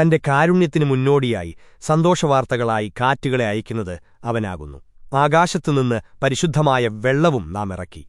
തന്റെ കാരുണ്യത്തിനു മുന്നോടിയായി സന്തോഷവാർത്തകളായി കാറ്റുകളെ അയക്കുന്നത് അവനാകുന്നു. ആകാശത്തുനിന്ന് പരിശുദ്ധമായ വെള്ളവും നാം ഇറക്കി.